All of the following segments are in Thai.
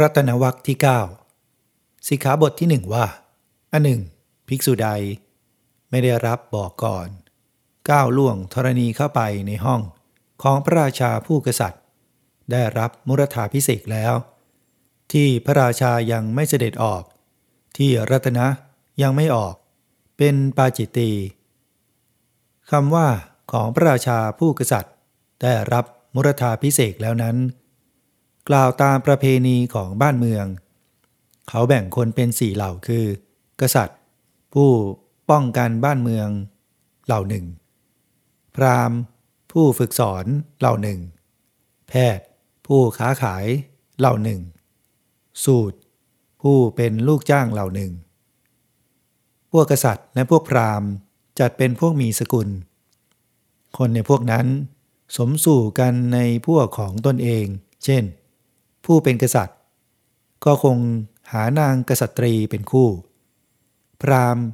รัตนวัคที่ 9 สิกขาบทที่หนึ่งว่า อันหนึ่ง ภิกษุใด ไม่ได้รับบอกก่อน ก้าวล่วงธรณีเข้าไปในห้องของพระราชาผู้กษัตริย์ ได้รับมุรธาพิเศษแล้ว ที่พระราชายังไม่เสด็จออก ที่รัตนะยังไม่ออก เป็นปาจิตตีคำว่าของพระราชาผู้กษัตริย์ ได้รับมุรธาพิเศษแล้วนั้น กล่าวตามประเพณีของบ้านเมือง เขาแบ่งคนเป็นสี่เหล่าคือ กษัตริย์ ผู้ป้องกันบ้านเมือง เหล่าหนึ่ง พราหมณ์ ผู้ฝึกสอนเหล่าหนึ่ง แพทย์ ผู้ค้าขายเหล่าหนึ่ง สูตร ผู้เป็นลูกจ้างเหล่าหนึ่ง พวกกษัตริย์และพวกพราหมณ์จัดเป็นพวกมีสกุล คนในพวกนั้น สมสู่กันในพวกของตนเอง เช่น ผู้เป็นกษัตริย์ ก็คงหานางกษัตรีเป็นคู่ พราหมณ์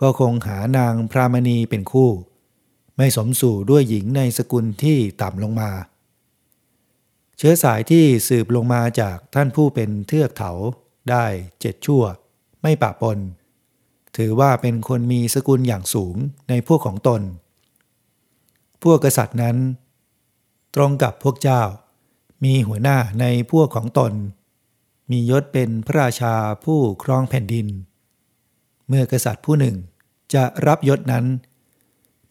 ก็คงหานางพรามณีเป็นคู่ ไม่สมสู่ด้วยหญิงในสกุลที่ต่ำลงมา เชื้อสายที่สืบลงมาจากท่านผู้เป็นเทือกเถาได้เจ็ดชั่ว ไม่ปะปน ถือว่าเป็นคนมีสกุลอย่างสูงในพวกของตน พวกกษัตริย์นั้น ตรงกับพวกเจ้า มีหัวหน้าในพวกของตน มียศเป็นพระราชาผู้ครองแผ่นดิน เมื่อกษัตริย์ผู้หนึ่งจะรับยศนั้น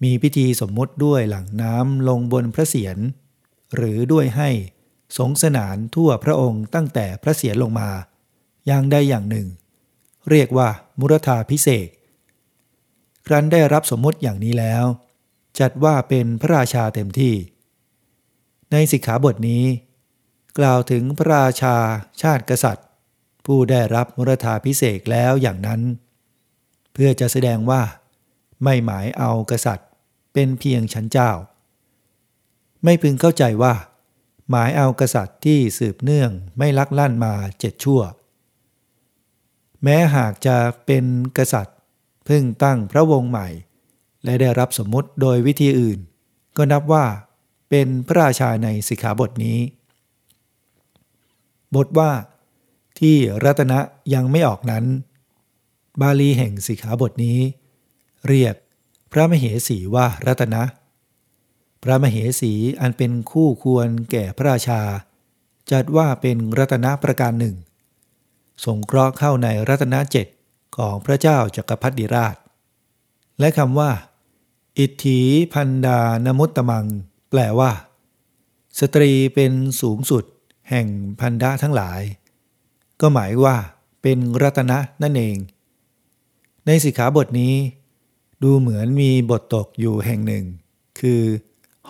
มีพิธีสมมุติด้วยหลังน้ำลงบนพระเศียรหรือด้วยให้สงสนานทั่วพระองค์ตั้งแต่พระเศียรลงมาอย่างใดอย่างหนึ่ง เรียกว่ามุรธาพิเศษครั้นได้รับสมมติอย่างนี้แล้ว จัดว่าเป็นพระราชาเต็มที่ ในสิกขาบทนี้ กล่าวถึงพระราชาชาติกษัตริย์ ผู้ได้รับมรธาพิเศษแล้วอย่างนั้น เพื่อจะแสดงว่า ไม่หมายเอากษัตริย์เป็นเพียงชั้นเจ้า ไม่พึงเข้าใจว่า หมายเอากษัตริย์ที่สืบเนื่องไม่ลักลั่นมาเจ็ดชั่ว แม้หากจะเป็นกษัตริย์เพิ่งตั้งพระวงศ์ใหม่ และได้รับสมมติโดยวิธีอื่น ก็นับว่าเป็นพระราชาในสิกขาบทนี้ บทว่า ที่รัตนะยังไม่ออกนั้น บาลีแห่งสิกขาบทนี้ เรียกพระมเหสีว่ารัตนะ พระมเหสีอันเป็นคู่ควรแก่พระราชา จัดว่าเป็นรัตนะประการหนึ่ง สงเคราะห์เข้าในรัตนะเจ็ดของพระเจ้าจักรพรรดิราช และคำว่า อิทธิพันดานมุตตมัง แปลว่า สตรีเป็นสูงสุด แห่งพันดาทั้งหลาย ก็หมายว่าเป็นรัตนะนั่นเอง ในสิกขาบทนี้ ดูเหมือนมีบทตกอยู่แห่งหนึ่ง คือ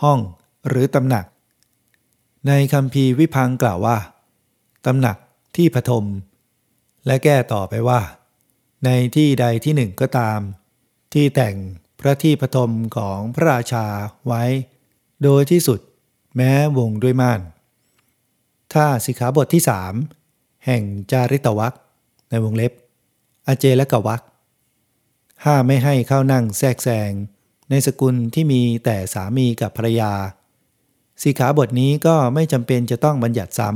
ห้องหรือตำหนัก ในคำพีวิพังกล่าวว่าตำหนักที่ปฐมและแก้ต่อไปว่า ในที่ใดที่หนึ่งก็ตาม ที่แต่งพระที่ปฐมของพระราชาไว้ โดยที่สุดแม้วงด้วยม่าน ถ้าสิกขาบทที่สามแห่งจาริตวักในวงเล็บ อเจและกวักห้าไม่ให้เข้านั่งแทรกแซง ในสกุลที่มีแต่สามีกับภรรยาสิกขาบทนี้ก็ไม่จำเป็นจะต้องบัญญัติซ้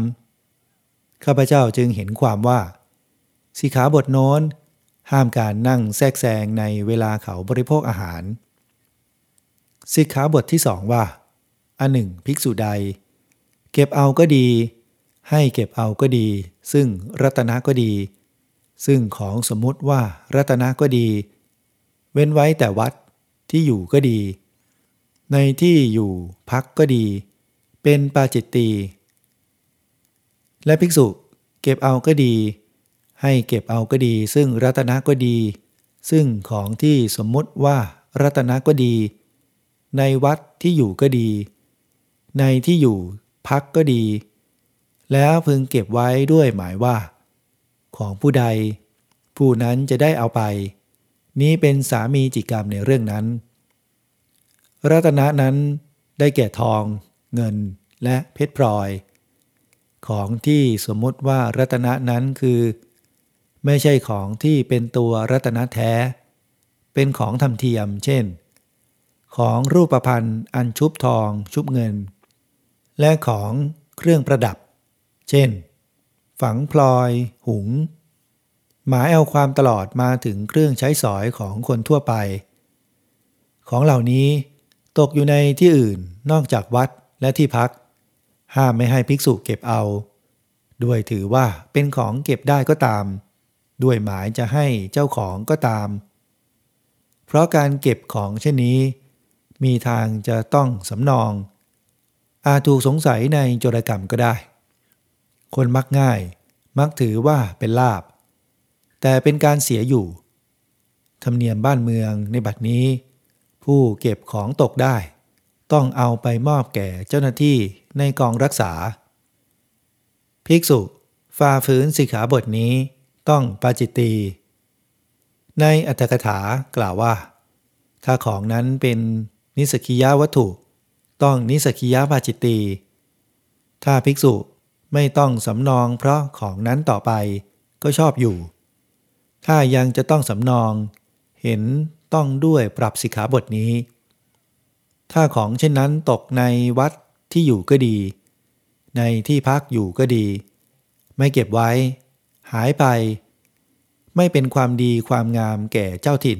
ำข้าพเจ้าจึงเห็นความว่าสิกขาบทโน้น ห้ามการนั่งแทรกแซงในเวลาเขาบริโภคอาหารสิกขาบทที่สองว่า อันหนึ่ง ภิกษุใด เก็บเอาก็ดี ให้เก็บเอาก็ดี ซึ่งรัตนะก็ดี ซึ่งของสมมุติว่ารัตนะก็ดี เว้นไว้แต่วัดที่อยู่ก็ดี ในที่อยู่พักก็ดี เป็นปาจิตตีและภิกษุเก็บเอาก็ดี ให้เก็บเอาก็ดี ซึ่งรัตนะก็ดี ซึ่งของที่สมมุติว่ารัตนะก็ดี ในวัดที่อยู่ก็ดี ในที่อยู่พักก็ดี แล้วพึงเก็บไว้ด้วยหมายว่า ของผู้ใด ผู้นั้นจะได้เอาไป นี้เป็นสามีจิกรรมในเรื่องนั้น รัตนะนั้นได้แก่ทอง เงินและเพชรพลอย ของที่สมมติว่ารัตนะนั้นคือ ไม่ใช่ของที่เป็นตัวรัตนะแท้ เป็นของทำเทียม เช่น ของรูปพันธ์อันชุบทองชุบเงิน และของเครื่องประดับ เช่น ฝังพลอย หุง หมายเอาความตลอดมาถึงเครื่องใช้สอยของคนทั่วไป ของเหล่านี้ตกอยู่ในที่อื่นนอกจากวัดและที่พัก ห้ามไม่ให้ภิกษุเก็บเอา ด้วยถือว่าเป็นของเก็บได้ก็ตาม ด้วยหมายจะให้เจ้าของก็ตาม เพราะการเก็บของเช่นนี้ มีทางจะต้องสำนอง อาจถูกสงสัยในโจรกรรมก็ได้ คนมักง่าย มักถือว่าเป็นลาบ แต่เป็นการเสียอยู่ ธรรมเนียมบ้านเมืองในบัดนี้ ผู้เก็บของตกได้ ต้องเอาไปมอบแก่เจ้าหน้าที่ในกองรักษา ภิกษุฝ่าฝืนสิกขาบทนี้ต้องปาจิตตีในอัตถกถากล่าวว่า ถ้าของนั้นเป็นนิสกิยาวัตถุ ต้องนิสกิยาปาจิตตีถ้าภิกษุ ไม่ต้องสำนองเพราะของนั้นต่อไปก็ชอบอยู่ ถ้ายังจะต้องสำนอง เห็นต้องด้วยปรับสิกขาบทนี้ ถ้าของเช่นนั้นตกในวัดที่อยู่ก็ดี ในที่พักอยู่ก็ดี ไม่เก็บไว้ หายไป ไม่เป็นความดีความงามแก่เจ้าถิ่น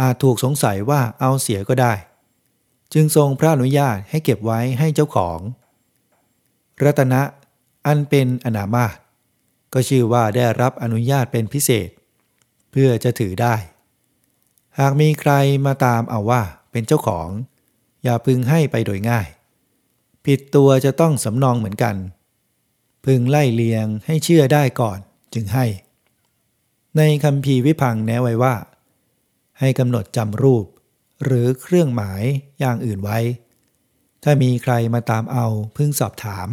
อาจถูกสงสัยว่าเอาเสียก็ได้ จึงทรงพระอนุญาตให้เก็บไว้ให้เจ้าของ รัตนะ อันเป็นอนามาตก็ชื่อว่าได้รับอนุญาตเป็นพิเศษ เพื่อจะถือได้ หากมีใครมาตามเอาว่าเป็นเจ้าของ อย่าพึงให้ไปโดยง่าย ผิดตัวจะต้องสำนองเหมือนกัน พึงไล่เลียงให้เชื่อได้ก่อนจึงให้ ในคำพีวิพังแนะไว้ว่า ให้กำหนดจำรูป หรือเครื่องหมายอย่างอื่นไว้ ถ้ามีใครมาตามเอาพึงสอบถาม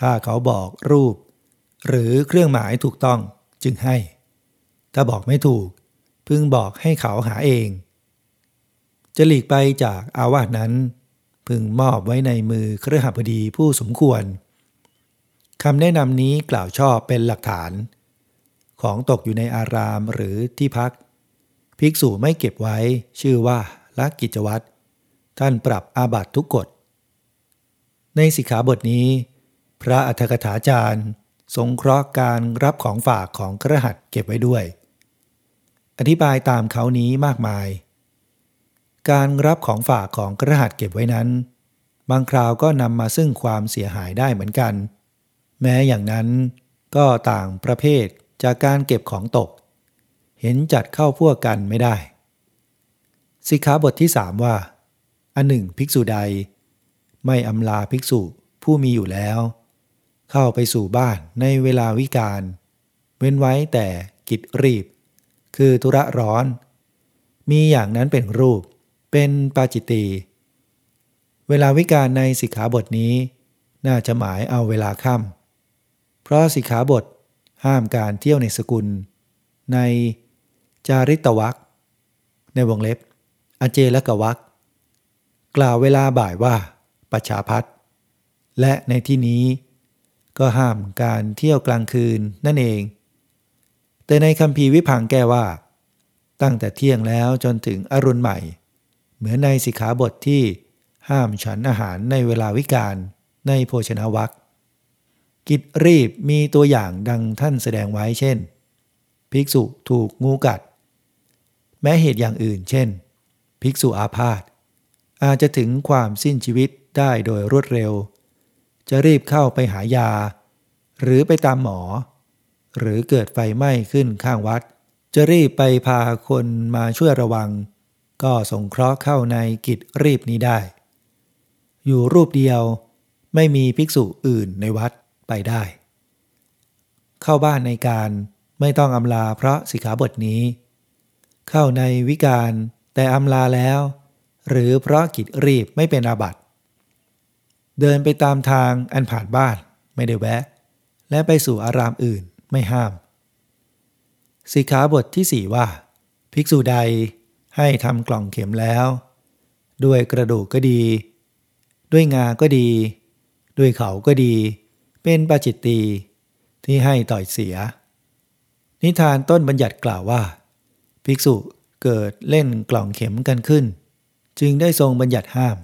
ถ้าเขาบอกรูป หรือเครื่องหมายถูกต้องจึงให้ ถ้าบอกไม่ถูก พึงบอกให้เขาหาเอง จะหลีกไปจากอาวาสนั้น พึงมอบไว้ในมือเครือหบดีผู้สมควรคำแนะนำนี้กล่าวชอบเป็นหลักฐาน ของตกอยู่ในอารามหรือที่พัก ภิกษุไม่เก็บไว้ชื่อว่าลักกิจวัตรท่านปรับอาบัตทุกกฎ ในสิกขาบทนี้ พระอัฏฐกถาจารย์ สงเคราะห์การรับของฝากของกระหัตเก็บไว้ด้วย อธิบายตามเขานี้มากมาย การรับของฝากของกระหัตเก็บไว้นั้น บางคราวก็นำมาซึ่งความเสียหายได้เหมือนกัน แม้อย่างนั้นก็ต่างประเภทจากการเก็บของตก เห็นจัดเข้าพวกกันไม่ได้ สิกขาบทที่สามว่า อันหนึ่งภิกษุใด ไม่อำลาภิกษุผู้มีอยู่แล้ว เข้าไปสู่บ้านในเวลาวิกาลเว้นไว้แต่กิจรีบ คือธุระร้อน มีอย่างนั้นเป็นรูป เป็นปาจิตี เวลาวิกาลในสิกขาบทนี้ น่าจะหมายเอาเวลาค่ำเพราะสิกขาบทห้ามการเที่ยวในสกุล ในจาริตวักในวงเล็บ อเจลกวักกล่าวเวลาบ่ายว่าปัจฉาพัทและในที่นี้ ก็ห้ามการเที่ยวกลางคืนนั่นเอง แต่ในคำพีวิพังแก้ว่า ตั้งแต่เที่ยงแล้วจนถึงอรุณใหม่ เหมือนในสิกขาบทที่ห้ามฉันอาหารในเวลาวิกาลในโภชนาวัคกิจรีบมีตัวอย่างดังท่านแสดงไว้เช่น ภิกษุถูกงูกัด แม้เหตุอย่างอื่นเช่น ภิกษุอาพาธอาจจะถึงความสิ้นชีวิตได้โดยรวดเร็ว จะรีบเข้าไปหายา หรือไปตามหมอ หรือเกิดไฟไหม้ขึ้นข้างวัด จะรีบไปพาคนมาช่วยระวัง ก็สงเคราะห์เข้าในกิจรีบนี้ได้ อยู่รูปเดียวไม่มีภิกษุอื่นในวัดไปได้ เข้าบ้านในการไม่ต้องอำลาเพราะสิกขาบทนี้ เข้าในวิการแต่อำลาแล้ว หรือเพราะกิจรีบไม่เป็นอาบัติ เดินไปตามทางอันผ่านบ้านไม่ได้แวะ และไปสู่อารามอื่นไม่ห้าม สิกขาบทที่สี่ว่า ภิกษุใดให้ทำกล่องเข็มแล้ว ด้วยกระดูกก็ดี ด้วยงาก็ดี ด้วยเขาก็ดี เป็นปาจิตตีที่ให้ต่อยเสีย นิทานต้นบัญญัติกล่าวว่า ภิกษุเกิดเล่นกล่องเข็มกันขึ้น จึงได้ทรงบัญญัติห้าม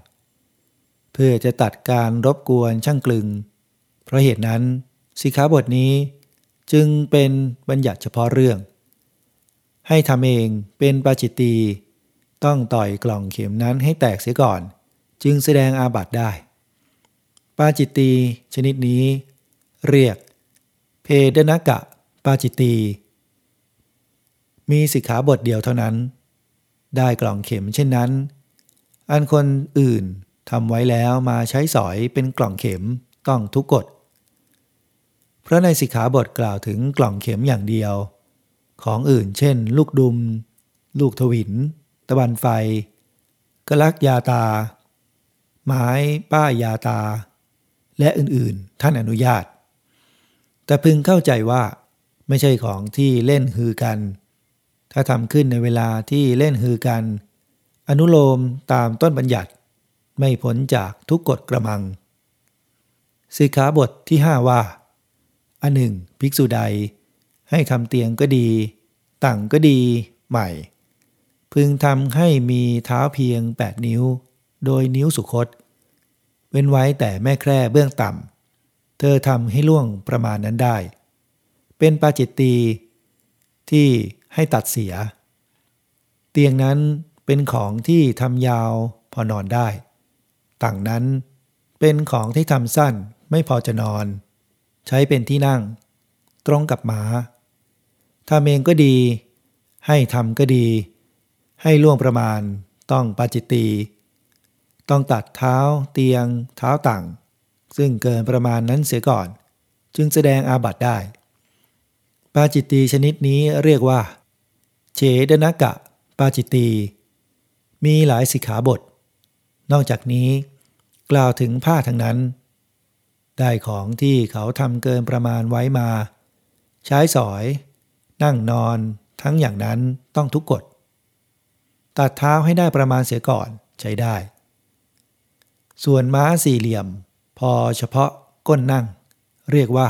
เพื่อจะตัดการรบกวนช่างกลึง เพราะเหตุนั้นสิกขาบทนี้จึงเป็นบัญญัติเฉพาะเรื่อง ให้ทำเองเป็นปาจิตตีต้องต่อยกล่องเข็มนั้นให้แตกเสียก่อน จึงแสดงอาบัติได้ ปาจิตตีชนิดนี้ เรียก เพดนกะปาจิตตีมีสิกขาบทเดียวเท่านั้น ได้กล่องเข็มเช่นนั้น อันคนอื่น ทำไว้แล้วมาใช้สอยเป็นกล่องเข็มต้องทุกกฎเพราะในสิกขาบทกล่าวถึงกล่องเข็มอย่างเดียว ของอื่นเช่น ลูกดุม ลูกทวิน ตะบันไฟกลักยาตา ไม้ป้ายยาตา และอื่นๆท่านอนุญาต แต่พึงเข้าใจว่า ไม่ใช่ของที่เล่นฮือกัน ถ้าทำขึ้นในเวลาที่เล่นฮือกัน อนุโลมตามต้นบัญญัติ ไม่พ้นจากทุกกฎกระมัง สิกขาบทที่ห้าว่า อันหนึ่ง ภิกษุใด ให้ทำเตียงก็ดีตั้งก็ดีใหม่ พึงทำให้มีเท้าเพียง 8 นิ้ว โดยนิ้วสุคต เว้นไว้แต่แม่แคร่เบื้องต่ำ เธอทำให้ล่วงประมาณนั้นได้ เป็นปาจิตตีที่ให้ตัดเสีย เตียงนั้นเป็นของที่ทำยาวพอนอนได้ ต่างนั้น เป็นของที่ทำสั้นไม่พอจะนอน ใช้เป็นที่นั่ง ตรงกับหมาทำเองก็ดี ให้ทำก็ดี ให้ล่วงประมาณ ต้องปาจิตตี ต้องตัดเท้า เตียง เท้าต่าง ซึ่งเกินประมาณนั้นเสียก่อน จึงแสดงอาบัติได้ ปาจิตตีชนิดนี้เรียกว่า เฉดนกะ ปาจิตตี มีหลายสิกขาบท นอกจากนี้ กล่าวถึงผ้าทั้งนั้น ได้ของที่เขาทำเกินประมาณไว้มา ใช้สอย นั่งนอนทั้งอย่างนั้นต้องทุกกฎ ตัดเท้าให้ได้ประมาณเสียก่อนใช้ได้ ส่วนม้าสี่เหลี่ยม พอเฉพาะก้นนั่ง เรียกว่า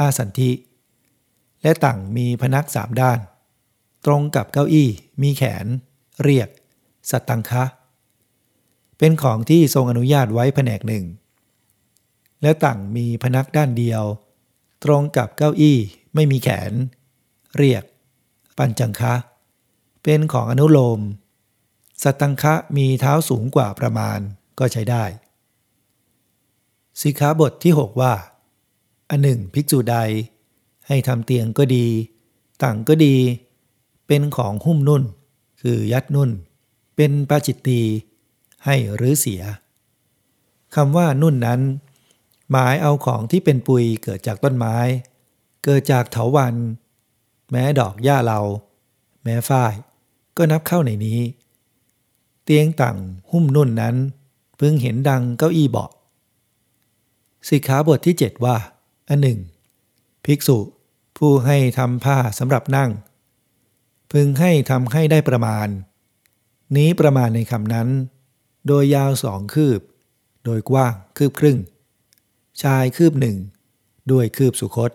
อาสันทิ และต่างมีพนักสามด้าน ตรงกับเก้าอี้มีแขน เรียก สัตตังคะ เป็นของที่ทรงอนุญาตไว้แผนกหนึ่ง และต่างมีพนักด้านเดียว ตรงกับเก้าอี้ไม่มีแขน เรียก ปัญจังคะ เป็นของอนุโลมสตังคะมีเท้าสูงกว่าประมาณก็ใช้ได้ สิกขาบทที่ 6 ว่า อันหนึ่งภิกษุใด ให้ทำเตียงก็ดี ต่างก็ดี เป็นของหุ้มนุ่น คือยัดนุ่น เป็นปาจิตตี ให้หรือเสียคำว่านุ่นนั้น หมายเอาของที่เป็นปุยเกิดจากต้นไม้ เกิดจากเถาวัน แม้ดอกหญ้าเรา แม้ฝ้าย ก็นับเข้าในนี้ เตียงต่างหุ้มนุ่นนั้นเพิ่งเห็นดังเก้าอี้เบาะสิกขาบทที่ 7 ว่า อันหนึ่ง ภิกษุผู้ให้ทำผ้าสำหรับนั่ง พึงให้ทำให้ได้ประมาณ นี้ประมาณในคำนั้น โดยยาวสองคืบ โดยกว้างคืบครึ่ง ชายคืบหนึ่ง ด้วยคืบสุคต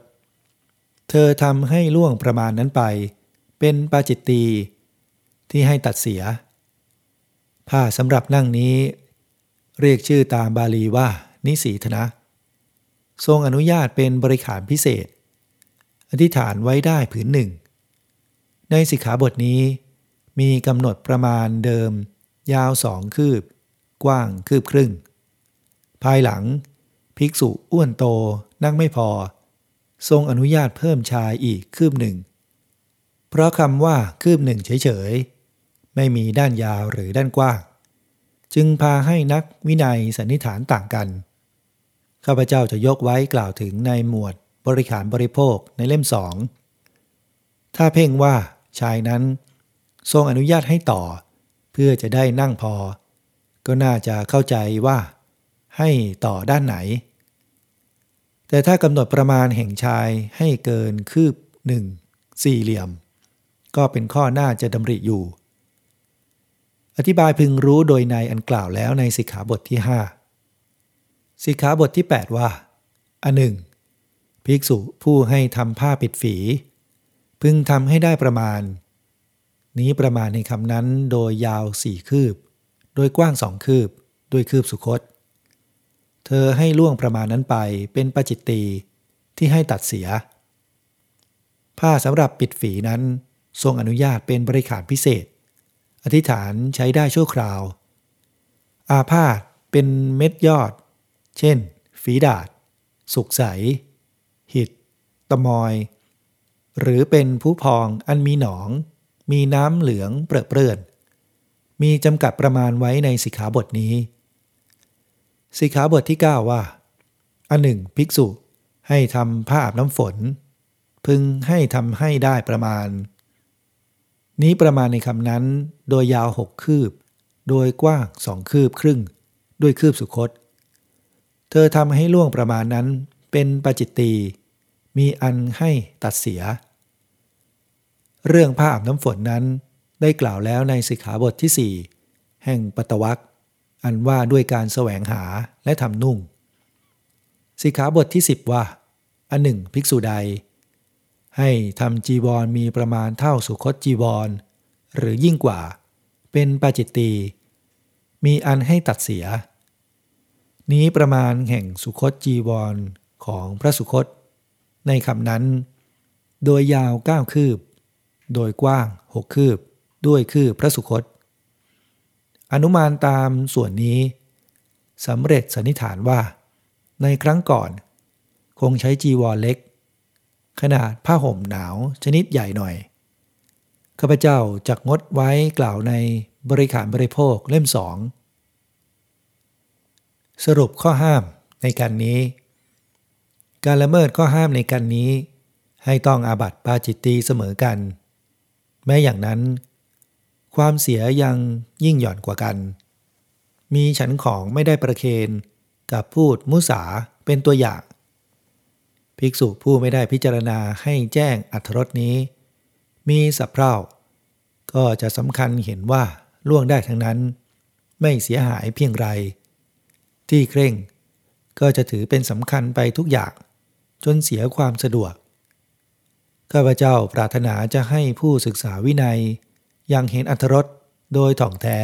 เธอทำให้ล่วงประมาณนั้นไป เป็นปาจิตตีที่ให้ตัดเสีย ผ้าสำหรับนั่งนี้ เรียกชื่อตามบาลีว่า นิสีธนะ ทรงอนุญาตเป็นบริขารพิเศษ อธิษฐานไว้ได้ผืนหนึ่ง ในสิกขาบทนี้มีกำหนดประมาณเดิม ยาวสองคืบ กว้างคืบครึ่ง ภายหลัง ภิกษุอ้วนโตนั่งไม่พอ ทรงอนุญาตเพิ่มชายอีกคืบหนึ่ง เพราะคำว่าคืบหนึ่งเฉยๆ ไม่มีด้านยาวหรือด้านกว้าง จึงพาให้นักวินัยสันนิษฐานต่างกัน ข้าพเจ้าจะยกไว้กล่าวถึงในหมวดบริขารบริโภคในเล่มสอง ถ้าเพ่งว่าชายนั้น ทรงอนุญาตให้ต่อ เพื่อจะได้นั่งพอ ก็น่าจะเข้าใจว่า ให้ต่อด้านไหน แต่ถ้ากำหนดประมาณแห่งชายให้เกินคืบหนึ่งสี่เหลี่ยม ก็เป็นข้อน่าจะดำริอยู่ อธิบายพึงรู้โดยในอันกล่าวแล้วในสิกขาบทที่ 5 สิกขาบทที่ 8 ว่าอันหนึ่งภิกษุผู้ให้ทำผ้าปิดฝี พึงทำให้ได้ประมาณ นี้ประมาณในคำนั้นโดยยาวสี่คืบ โดยกว้างสองคืบ ด้วยคืบสุคต เธอให้ล่วงประมาณนั้นไปเป็นปจิตตีที่ให้ตัดเสีย ผ้าสำหรับปิดฝีนั้นทรงอนุญาตเป็นบริขารพิเศษ อธิษฐานใช้ได้ชั่วคราว อาพาธเป็นเม็ดยอด เช่น ฝีดาด สุกใส หิด ตะมอย หรือเป็นผู้พองอันมีหนอง มีน้ำเหลืองเปรอะเปื้อน มีจำกัดประมาณไว้ในสิกขาบทนี้ สิกขาบทที่ 9 ว่า อันหนึ่งภิกษุให้ทำผ้าอาบน้ำฝน พึงให้ทำให้ได้ประมาณ นี้ประมาณในคำนั้น โดยยาวหกคืบ โดยกว้างสองคืบครึ่ง ด้วยคืบสุคต เธอทำให้ล่วงประมาณนั้นเป็นปาจิตตีมีอันให้ตัดเสีย เรื่องผ้าอาบน้ำฝนนั้น ได้กล่าวแล้วในสิกขาบทที่สี่แห่งปตวักอันว่าด้วยการแสวงหาและทำนุ่ง สิกขาบทที่ 10 ว่า อันหนึ่งภิกษุใด ให้ทำจีวรมีประมาณเท่าสุคตจีวร หรือยิ่งกว่า เป็นปาจิตตีมีอันให้ตัดเสีย นี้ประมาณแห่งสุคตจีวรของพระสุคต ในคำนั้น โดยยาวเก้าคืบ โดยกว้างหกคืบ ด้วยคืบพระสุคต อนุมานตามส่วนนี้สำเร็จสันนิษฐานว่า ในครั้งก่อน คงใช้จีวรเล็ก ขนาดผ้าห่มหนาวชนิดใหญ่หน่อยข้าพเจ้าจักงดไว้กล่าวในบริขารบริโภคเล่มสอง สรุปข้อห้ามในการนี้ การละเมิดข้อห้ามในการนี้ ให้ต้องอาบัติปาจิตตีเสมอกัน แม้อย่างนั้น ความเสียยังยิ่งหย่อนกว่ากัน มีฉันของไม่ได้ประเคนกับพูดมุสาเป็นตัวอย่าง ภิกษุผู้ไม่ได้พิจารณาให้แจ้งอัธรสนี้ มีสับเพร่าก็จะสำคัญเห็นว่าล่วงได้ทั้งนั้น ไม่เสียหายเพียงไร ที่เคร่งก็จะถือเป็นสำคัญไปทุกอย่าง จนเสียความสะดวก ข้าพเจ้าปรารถนาจะให้ผู้ศึกษาวินัย ยังเห็นอัธรสโดยถ่องแท้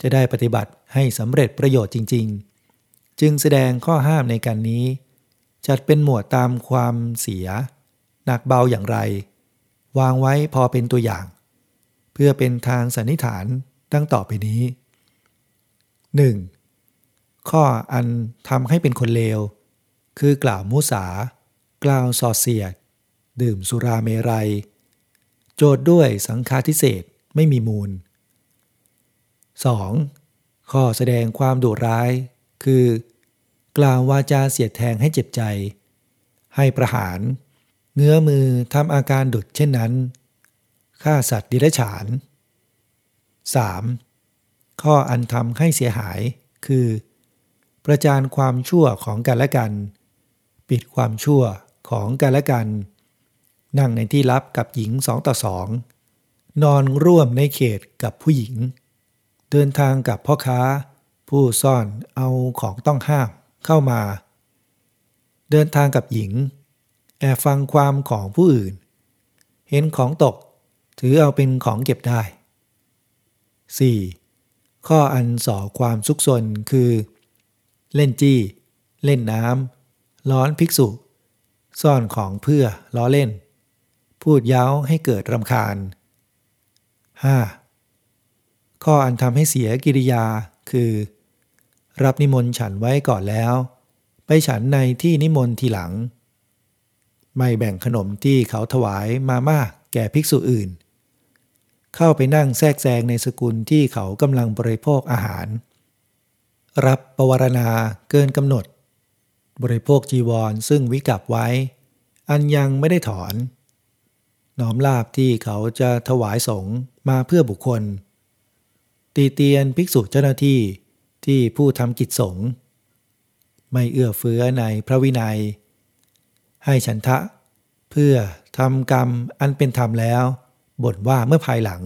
จะได้ปฏิบัติให้สำเร็จประโยชน์จริง ๆ จึงแสดงข้อห้ามในการนี้ จัดเป็นหมวดตามความเสีย หนักเบาอย่างไร วางไว้พอเป็นตัวอย่าง เพื่อเป็นทางสันนิษฐานดังต่อไปนี้ 1. ข้ออันทำให้เป็นคนเลว คือกล่าวมุสา กล่าวสอดเสียด ดื่มสุราเมรัย โจทย์ด้วยสังฆาทิเศษไม่มีมูล 2. ข้อแสดงความดุร้าย คือ กล่าววาจาเสียดแทงให้เจ็บใจ ให้ประหาร เงื้อมือทำอาการดุดเช่นนั้นฆ่าสัตว์ดิรัจฉาน 3. ข้ออันทำให้เสียหาย คือ ประจานความชั่วของกันและกัน ปิดความชั่วของกันและกัน นั่งในที่ลับกับหญิงสองต่อสอง นอนร่วมในเขตกับผู้หญิง เดินทางกับพ่อค้า ผู้ซ่อนเอาของต้องห้ามเข้ามา เดินทางกับหญิง แอบฟังความของผู้อื่น เห็นของตกถือเอาเป็นของเก็บได้ 4. ข้ออันส่อความซุกซนคือ เล่นจี้ เล่นน้ำล้อนภิกษุ ซ่อนของเพื่อล้อเล่น พูดเย้าให้เกิดรำคาญ 5. ข้ออันทำให้เสียกิริยาคือ รับนิมนต์ฉันไว้ก่อนแล้ว ไปฉันในที่นิมนต์ทีหลัง ไม่แบ่งขนมที่เขาถวายมามาแก่ภิกษุอื่น เข้าไปนั่งแทรกแซงในสกุลที่เขากำลังบริโภคอาหาร รับประวารณาเกินกำหนด บริโภคจีวรซึ่งวิกับไว้ อันยังไม่ได้ถอน น้อมลาบที่เขาจะถวายสงฆ์มาเพื่อบุคคล ตีเตียนภิกษุเจ้าหน้าที่ที่ผู้ทำกิจสงฆ์ไม่เอื้อเฟื้อในพระวินัย ให้ฉันทะ เพื่อทำกรรมอันเป็นธรรมแล้วบ่นว่าเมื่อภายหลัง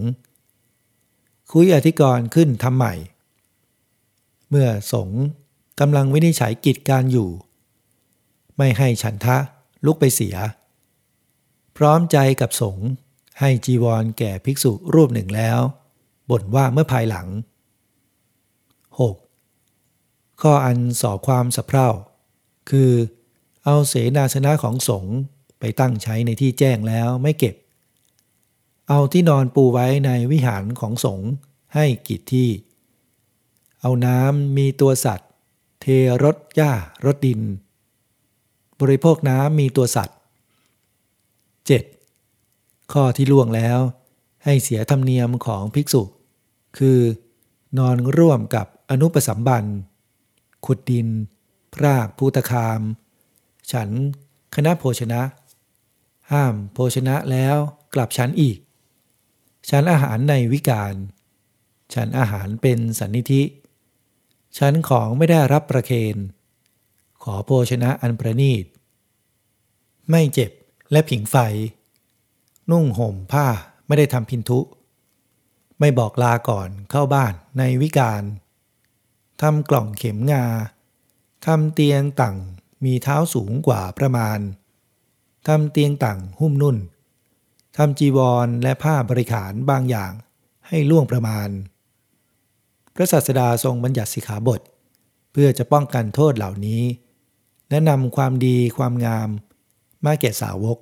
คุยอธิกรณ์ขึ้นทำใหม่ เมื่อสงกำลังวินิจฉัยกิจการอยู่ ไม่ให้ฉันทะลุกไปเสีย พร้อมใจกับสงฆ์ให้จีวรแก่ภิกษุรูปหนึ่งแล้ว บ่นว่าเมื่อภายหลัง 6. ข้ออันส่อความสะเพร่า คือเอาเสนาสนะของสงฆ์ไปตั้งใช้ในที่แจ้งแล้วไม่เก็บ เอาที่นอนปูไว้ในวิหารของสงฆ์ให้กิจที่ เอาน้ำมีตัวสัตว์ เทรถหญ้ารถดิน บริโภคน้ำมีตัวสัตว์ 7. ข้อที่ล่วงแล้วให้เสียธรรมเนียมของภิกษุ คือ นอนร่วมกับอนุปสัมบัน ขุดดิน พรากภูตคาม ฉันคณะโภชนะ ห้ามโภชนะแล้วกลับฉันอีก ฉันอาหารในวิการ ฉันอาหารเป็นสันนิธิ ฉันของไม่ได้รับประเคน ขอโภชนะอันประนีต ไม่เจ็บ และผิงไฟ นุ่งห่มผ้าไม่ได้ทำพินทุ ไม่บอกลาก่อนเข้าบ้านในวิการทำกล่องเข็มงาทำเตียงต่างมีเท้าสูงกว่าประมาณทำเตียงต่างหุ้มนุ่นทำจีวรและผ้าบริขารบางอย่างให้ล่วงประมาณ พระศาสดาทรงบัญญัติสิกขาบท เพื่อจะป้องกันโทษเหล่านี้และนำความดีความงาม มาเกตสาวก